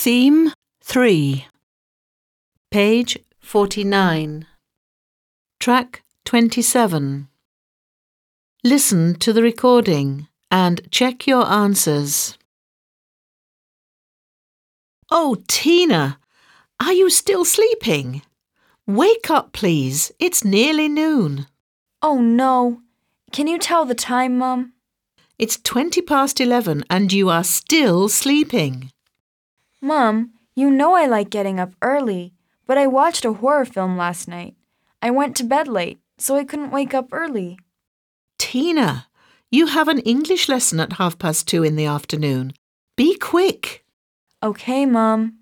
Theme 3. Page 49. Track 27. Listen to the recording and check your answers. Oh, Tina, are you still sleeping? Wake up, please. It's nearly noon. Oh no. Can you tell the time, Mum? It's 20 past 11 and you are still sleeping. Mum, you know I like getting up early, but I watched a horror film last night. I went to bed late, so I couldn't wake up early. Tina, you have an English lesson at half past two in the afternoon. Be quick. Okay, Mum.